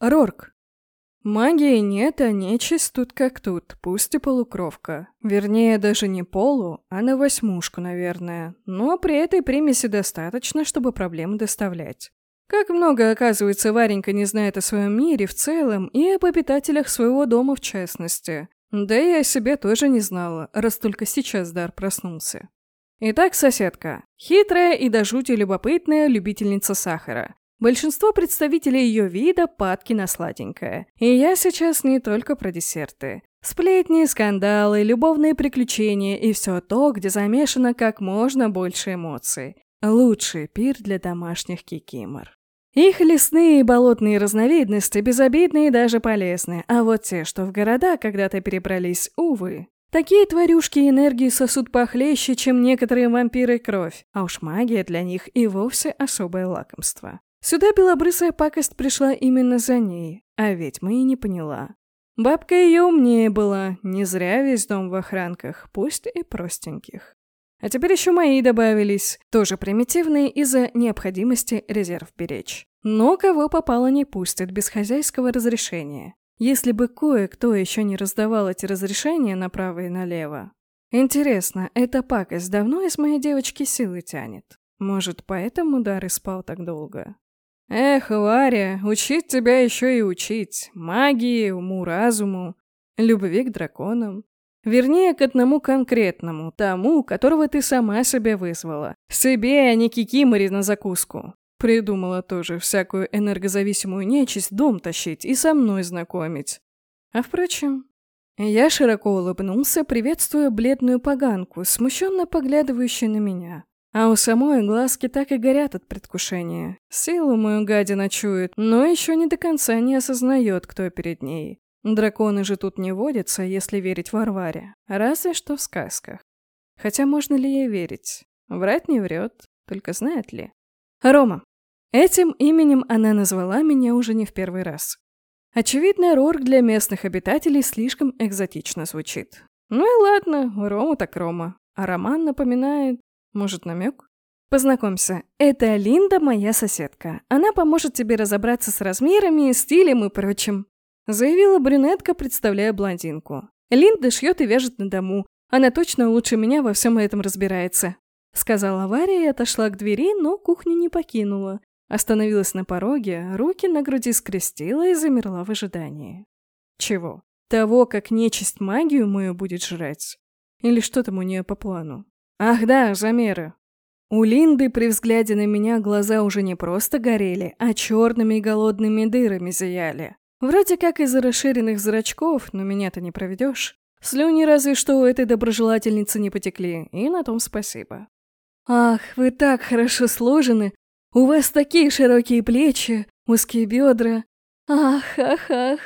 Рорк. Магии нет, а нечисть тут как тут, пусть и полукровка. Вернее, даже не полу, а на восьмушку, наверное. Но при этой примеси достаточно, чтобы проблемы доставлять. Как много, оказывается, Варенька не знает о своем мире в целом и об обитателях своего дома в частности. Да и о себе тоже не знала, раз только сейчас дар проснулся. Итак, соседка. Хитрая и до жути любопытная любительница сахара. Большинство представителей ее вида падки на сладенькое. И я сейчас не только про десерты. Сплетни, скандалы, любовные приключения и все то, где замешано как можно больше эмоций. Лучший пир для домашних кикимор. Их лесные и болотные разновидности безобидны и даже полезны, а вот те, что в города когда-то перебрались, увы. Такие тварюшки энергии сосут похлеще, чем некоторые вампиры кровь, а уж магия для них и вовсе особое лакомство. Сюда белобрысая пакость пришла именно за ней, а ведьма и не поняла. Бабка ее умнее была, не зря весь дом в охранках, пусть и простеньких. А теперь еще мои добавились, тоже примитивные из-за необходимости резерв беречь. Но кого попало не пустят без хозяйского разрешения. Если бы кое-кто еще не раздавал эти разрешения направо и налево. Интересно, эта пакость давно из моей девочки силы тянет? Может, поэтому дар и спал так долго? Эх, Варя, учить тебя еще и учить. Магии, уму-разуму, любви к драконам. Вернее, к одному конкретному, тому, которого ты сама себе вызвала. Себе, а не кикимори на закуску. Придумала тоже всякую энергозависимую нечисть дом тащить и со мной знакомить. А впрочем, я широко улыбнулся, приветствуя бледную поганку, смущенно поглядывающую на меня. А у самой глазки так и горят от предвкушения. Силу мою гадина чует, но еще не до конца не осознает, кто перед ней. Драконы же тут не водятся, если верить Варваре. Разве что в сказках. Хотя можно ли ей верить? Врать не врет, только знает ли. Рома. Этим именем она назвала меня уже не в первый раз. Очевидно, Рорк для местных обитателей слишком экзотично звучит. Ну и ладно, Рома так Рома. А роман напоминает... Может, намек? Познакомься, это Линда, моя соседка. Она поможет тебе разобраться с размерами, стилем и прочим. Заявила брюнетка, представляя блондинку. Линда шьет и вяжет на дому. Она точно лучше меня во всем этом разбирается. Сказала Варя и отошла к двери, но кухню не покинула. Остановилась на пороге, руки на груди скрестила и замерла в ожидании. Чего? Того, как нечисть магию мою будет жрать? Или что там у нее по плану? Ах да, замеры. У Линды при взгляде на меня глаза уже не просто горели, а черными и голодными дырами зияли. Вроде как из-за расширенных зрачков, но меня-то не проведешь. Слюни разве что у этой доброжелательницы не потекли, и на том спасибо. «Ах, вы так хорошо сложены! У вас такие широкие плечи, узкие бедра! Ах, ах, ах!»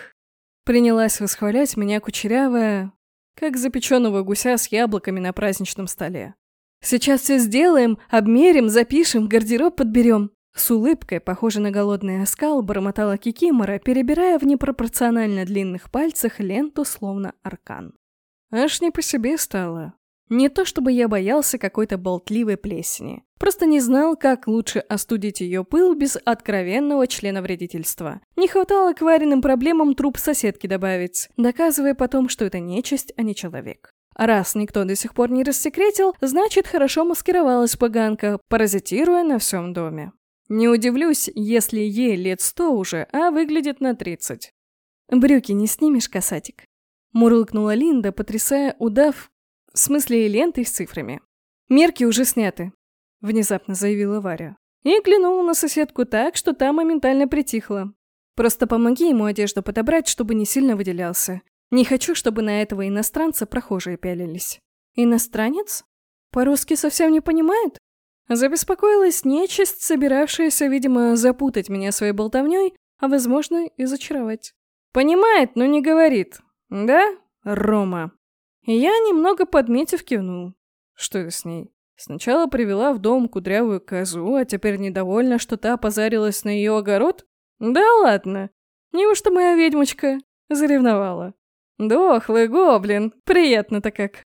Принялась восхвалять меня кучерявая, как запеченного гуся с яблоками на праздничном столе. Сейчас все сделаем, обмерим, запишем, гардероб подберем. С улыбкой, похожей на голодный оскал, бормотала Кикимора, перебирая в непропорционально длинных пальцах ленту, словно аркан. Аж не по себе стало. Не то чтобы я боялся какой-то болтливой плесени. Просто не знал, как лучше остудить ее пыл без откровенного члена вредительства. Не хватало к вареным проблемам труп соседки добавить, доказывая потом, что это нечисть, а не человек. Раз никто до сих пор не рассекретил, значит, хорошо маскировалась поганка, паразитируя на всем доме. Не удивлюсь, если ей лет сто уже, а выглядит на тридцать. «Брюки не снимешь, касатик?» Мурлыкнула Линда, потрясая удав, в смысле лентой с цифрами. «Мерки уже сняты», — внезапно заявила Варя. И глянула на соседку так, что та моментально притихла. «Просто помоги ему одежду подобрать, чтобы не сильно выделялся. Не хочу, чтобы на этого иностранца прохожие пялились. Иностранец? По-русски совсем не понимает? Забеспокоилась нечисть, собиравшаяся, видимо, запутать меня своей болтовней, а, возможно, и зачаровать. Понимает, но не говорит. Да, Рома? я, немного подметив, кивнул. Что это с ней? Сначала привела в дом кудрявую козу, а теперь недовольна, что та позарилась на ее огород? Да ладно. Неужто моя ведьмочка заревновала? «Дохлый гоблин! Приятно-то как!»